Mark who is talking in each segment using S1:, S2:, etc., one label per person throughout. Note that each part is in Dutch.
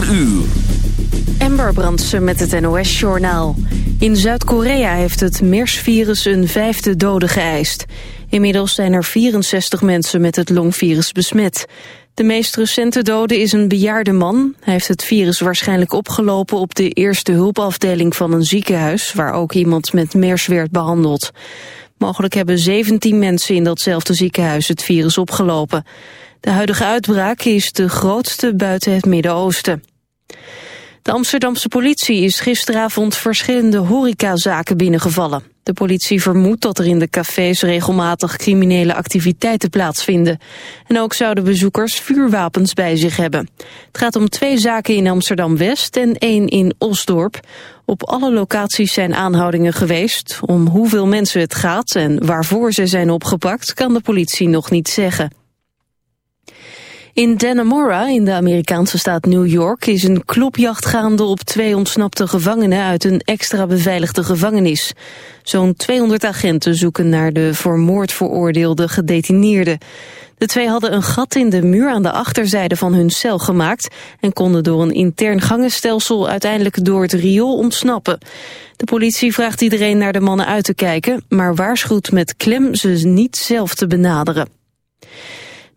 S1: 4 uur.
S2: Ember Brandsen met het NOS-journaal. In Zuid-Korea heeft het MERS-virus een vijfde dode geëist. Inmiddels zijn er 64 mensen met het longvirus besmet. De meest recente dode is een bejaarde man. Hij heeft het virus waarschijnlijk opgelopen op de eerste hulpafdeling van een ziekenhuis... waar ook iemand met MERS werd behandeld. Mogelijk hebben 17 mensen in datzelfde ziekenhuis het virus opgelopen. De huidige uitbraak is de grootste buiten het Midden-Oosten. De Amsterdamse politie is gisteravond verschillende horecazaken binnengevallen. De politie vermoedt dat er in de cafés regelmatig criminele activiteiten plaatsvinden. En ook zouden bezoekers vuurwapens bij zich hebben. Het gaat om twee zaken in Amsterdam-West en één in Osdorp. Op alle locaties zijn aanhoudingen geweest. Om hoeveel mensen het gaat en waarvoor ze zijn opgepakt kan de politie nog niet zeggen. In Dannemora, in de Amerikaanse staat New York, is een klopjacht gaande op twee ontsnapte gevangenen uit een extra beveiligde gevangenis. Zo'n 200 agenten zoeken naar de voor moord veroordeelde gedetineerden. De twee hadden een gat in de muur aan de achterzijde van hun cel gemaakt en konden door een intern gangenstelsel uiteindelijk door het riool ontsnappen. De politie vraagt iedereen naar de mannen uit te kijken, maar waarschuwt met klem ze niet zelf te benaderen.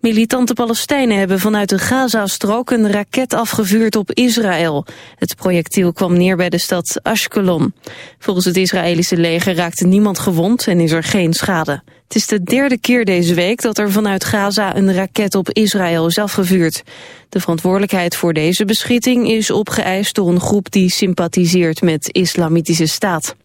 S2: Militante Palestijnen hebben vanuit de Gazastrook een raket afgevuurd op Israël. Het projectiel kwam neer bij de stad Ashkelon. Volgens het Israëlische leger raakte niemand gewond en is er geen schade. Het is de derde keer deze week dat er vanuit Gaza een raket op Israël is afgevuurd. De verantwoordelijkheid voor deze beschieting is opgeëist door een groep die sympathiseert met islamitische staat.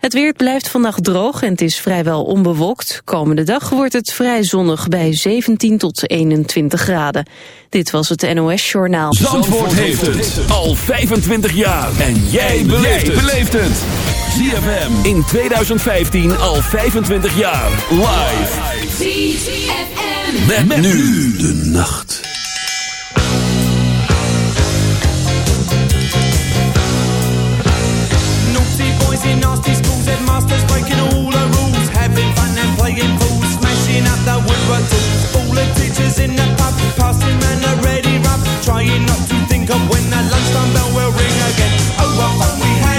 S2: Het weer blijft vannacht droog en het is vrijwel onbewolkt. Komende dag wordt het vrij zonnig bij 17 tot 21 graden. Dit was het NOS Journaal.
S1: Zandvoort, heeft het al 25 jaar. En jij beleeft het. ZFM in 2015 al 25 jaar. Live. ZFM. Met, met nu de nacht. Headmasters breaking all the rules, having fun and playing fools, smashing up the woodwork. All the teachers in the pub, passing a ready rub, trying not to think of when the lunchtime bell will ring again. Oh, what fun we had,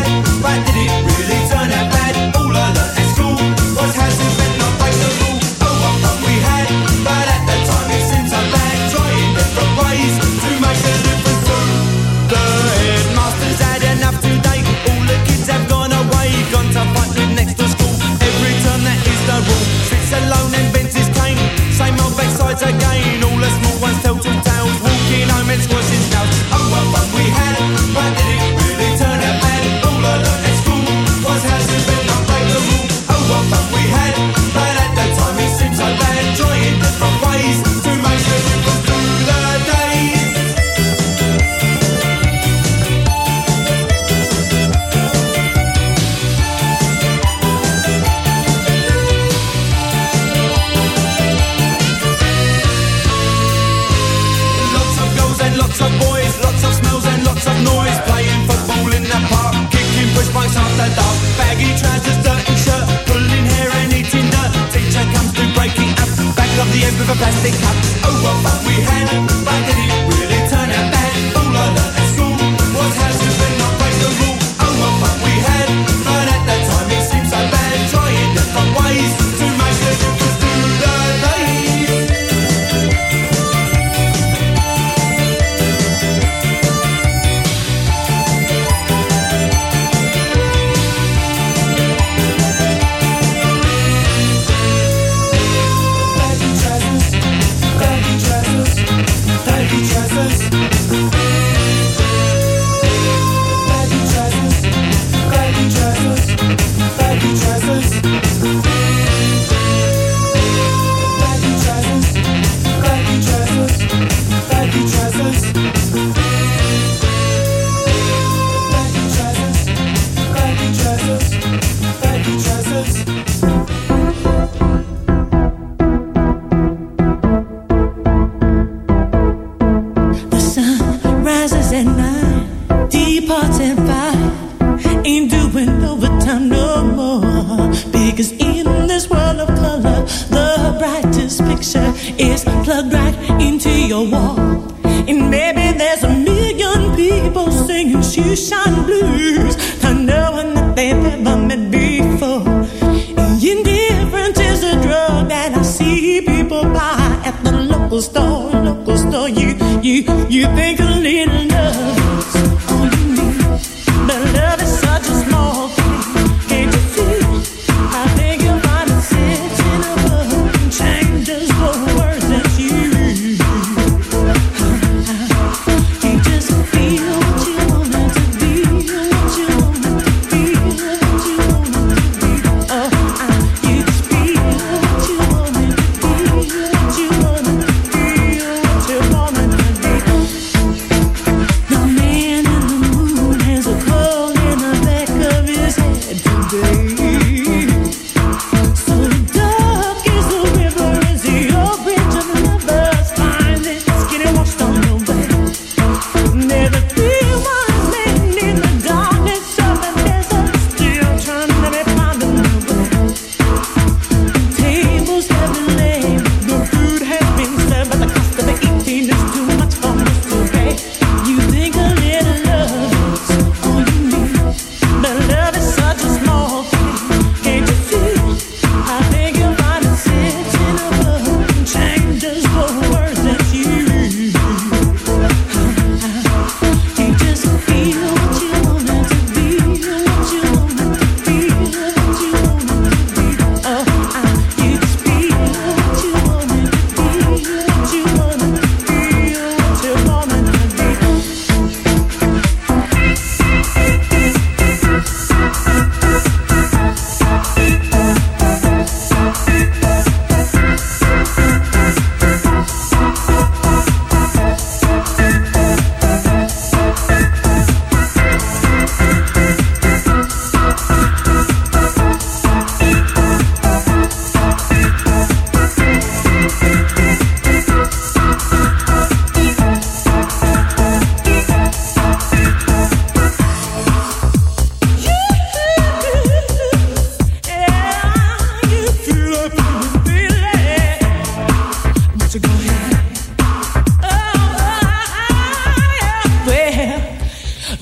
S1: end with a plastic cup. Oh, what fun we had, did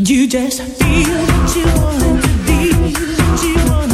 S1: You just feel what you want to
S3: be, what you want.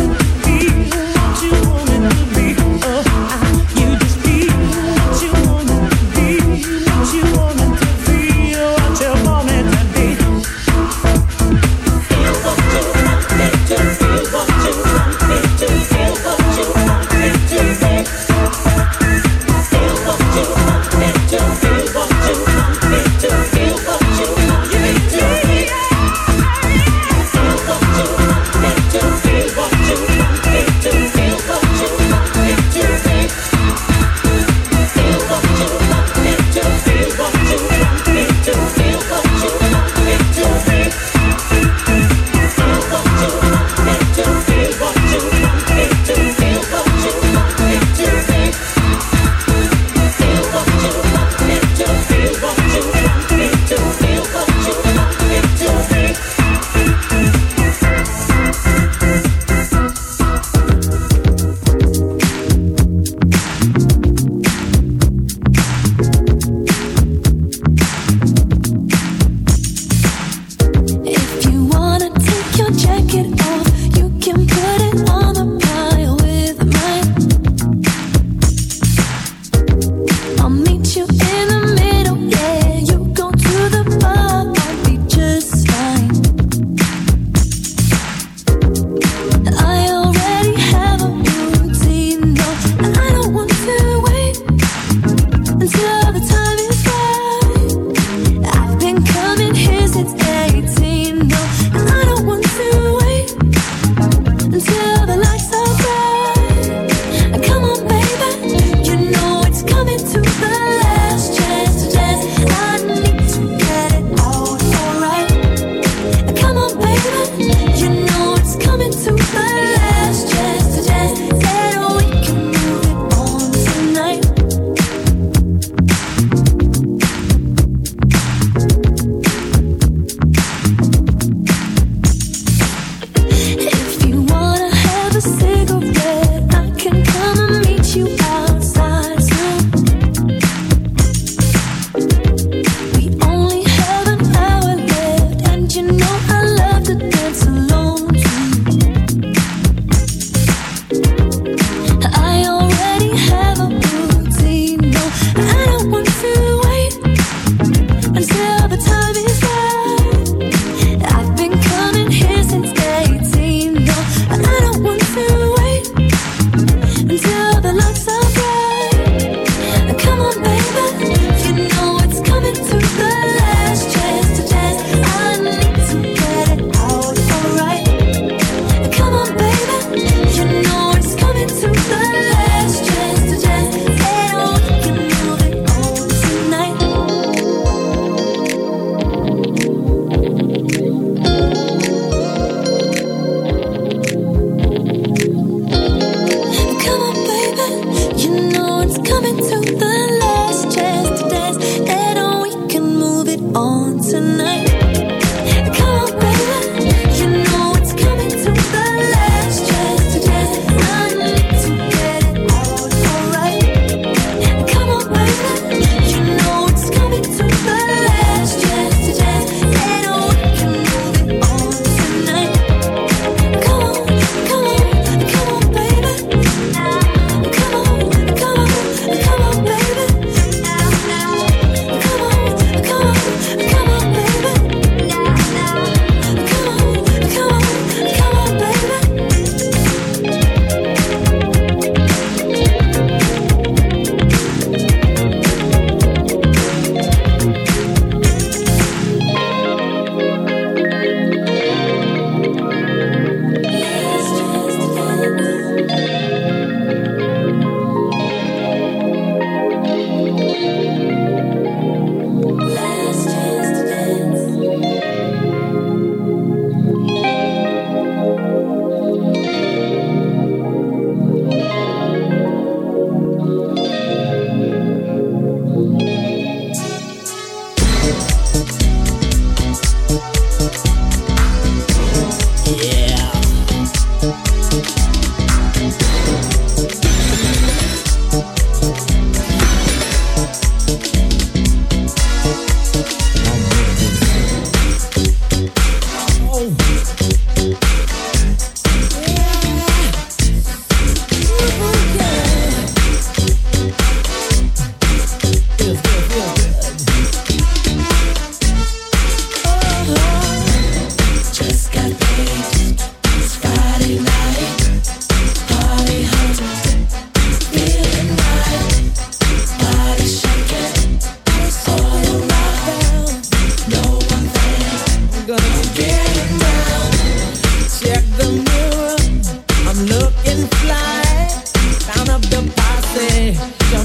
S3: say.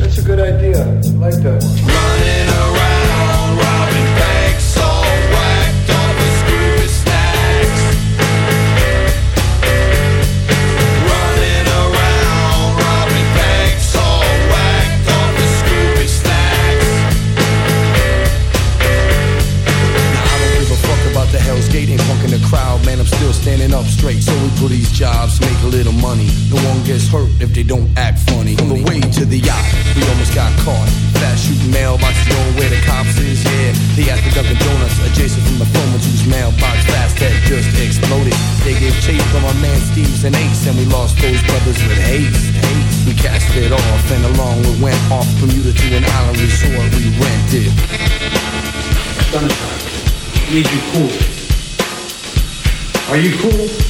S4: That's a good idea. I like that.
S1: Running around, robbing banks, all whacked up with Scooby snacks. Running around, robbing banks, all whacked up with Scooby snacks.
S5: Now I don't give a fuck about the Hell's Gate, ain't punking the crowd, man. I'm still standing up straight. So we do these jobs, make a little money. No one gets hurt if they don't act funny. On the way to the yacht, we almost got caught. Fast shooting mailboxes going where the cops is, yeah. They asked for Dunkin' Donuts adjacent from the phone whose mailbox fast had just exploded. They gave chase from our man Steve's and Ace, and we lost those brothers with haste. We cast it off, and along we went off from Bermuda to an island resort we rented.
S4: Sunshine, need you cool. Are you cool?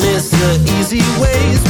S1: Miss the easy ways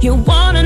S4: You wanna